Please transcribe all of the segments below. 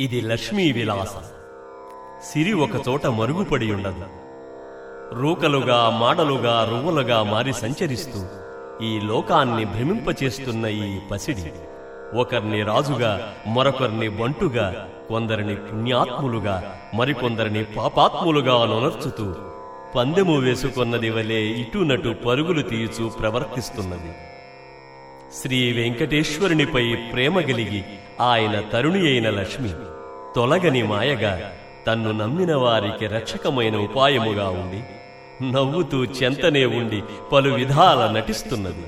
ఇది లక్ష్మీ విలాస. సిరి ఒకచోట మరుగుపడి ఉండదు రూకలుగా మాడలుగా రువ్వలుగా మారి సంచరిస్తూ ఈ లోకాన్ని భ్రమింపచేస్తున్న ఈ పసిడి ఒకరిని రాజుగా మరొకరిని బంటుగా కొందరిని పుణ్యాత్ములుగా మరికొందరిని పాపాత్ములుగా నొనర్చుతూ పందెము వేసుకున్నది వలె ఇటునటు పరుగులు తీయుచూ ప్రవర్తిస్తున్నది. శ్రీ వెంకటేశ్వరునిపై ప్రేమ గలిగి ఆయన తరుణి అయిన లక్ష్మి తొలగని మాయగా తన్ను నమ్మిన వారికి రక్షకమైన ఉపాయముగా ఉండి నవ్వుతూ చెంతనే ఉండి పలు విధాల నటిస్తున్నది.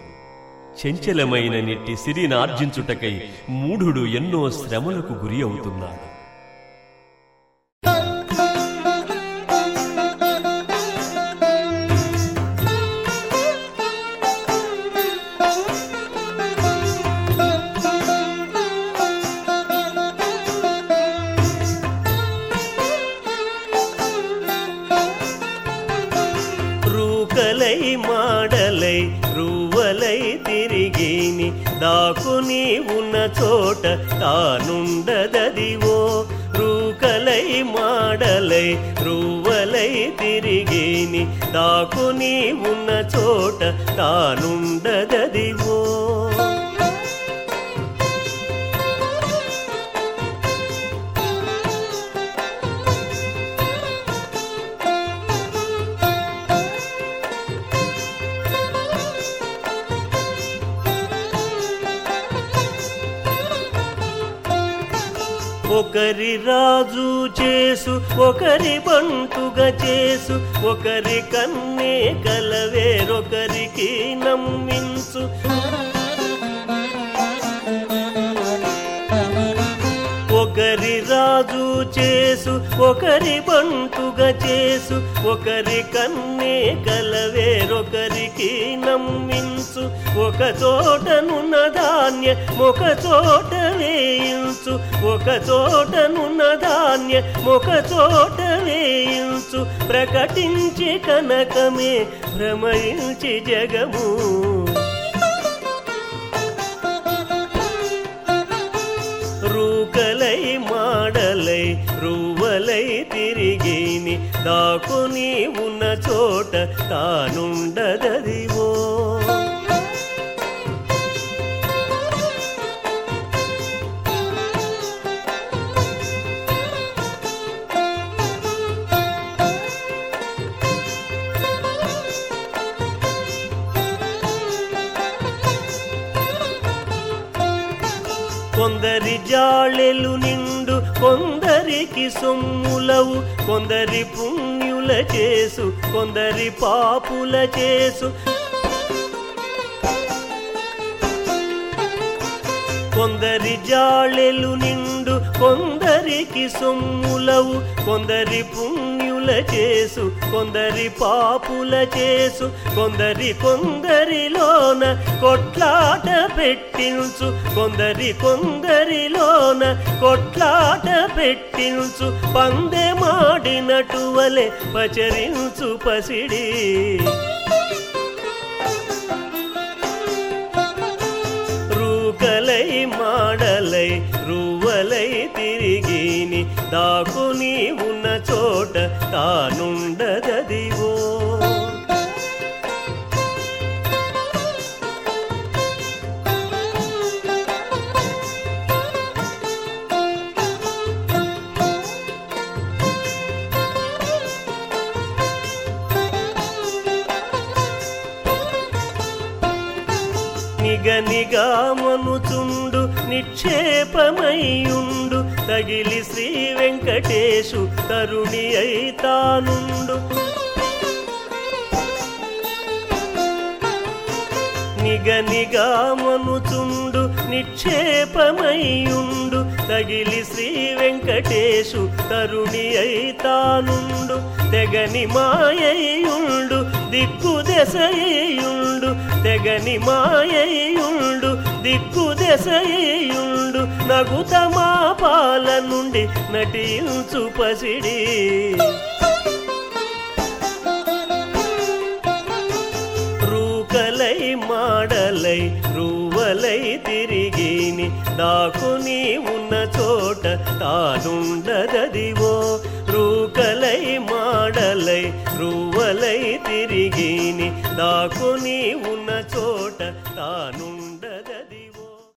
చెంచలమైన నిట్టి సిరినార్జించుటకై మూఢుడు ఎన్నో శ్రమలకు గురి అవుతున్నాడు. రూకలై మాడలై రువ్వలై తిరిగిని. దాకుని ఉన్న చోట తానుండదదివో. రూకలై మాడలై రువ్వలై తిరిగిని. దాకుని ఉన్న చోట తానుండదదివో. ఒకరి రాజు చేసు ఒకరి బంటుగా చేసు ఒకరి కన్నే కలవేరొకరికి నమ్మించు. రాజు చేసు ఒకరి బంటుగా చేసు ఒకరి కన్నే కలవేరొకరికి నమ్మించు. ఒక చోటనున్న ధాన్య ఒక చోట వేయించు. ఒక చోటనున్న ధాన్య ఒక చోట వేయించు. ప్రకటించి కనకమే భ్రమించి జగము దాకుని ఉన్న చోట తానుండదదివో. కొందరి జాళెలు నిండు కొందరికి సొమ్ములవు కొందరి పుణ్యుల చేసు కొందరి పాపుల చేసు. కొందరి జాళెలు నిండు కొందరికి సొమ్ములవు కొందరి పాపుల చేసు కొందరి పాపుల చేసు కొందరి కొందరిలోన కొట్లాట పెట్టించు కొందరి కొందరిలోన కొట్లాట పెట్టించు పందెమాడినటువలే పచరించు పసిడి. దాకుని ఉన్న చోట తానుండదదివో. నిగనిగా మనుచుండు నిక్షేపమయ్యుండు. తగిలి శ్రీ వెంకటేశు తరుణి అయితానుండు. నిగనిగా మనుచుండు నిక్షేపమయ్యుండు. తగిలి శ్రీ వెంకటేశు తరుణి అయితానుండు. తెగని మాయయుండు దిక్కు దశయుండు తెగని మాయయుండు దిక్కు దశయుండు నగుత మా పాల నుండి నటించు పసిడి. రూకలై మాడలై రూవలై తిరిగిని దాకుని ఉన్న చోట తానుండదదివో. రూకలై మాడలై రూవలై తిరిగిని దాకుని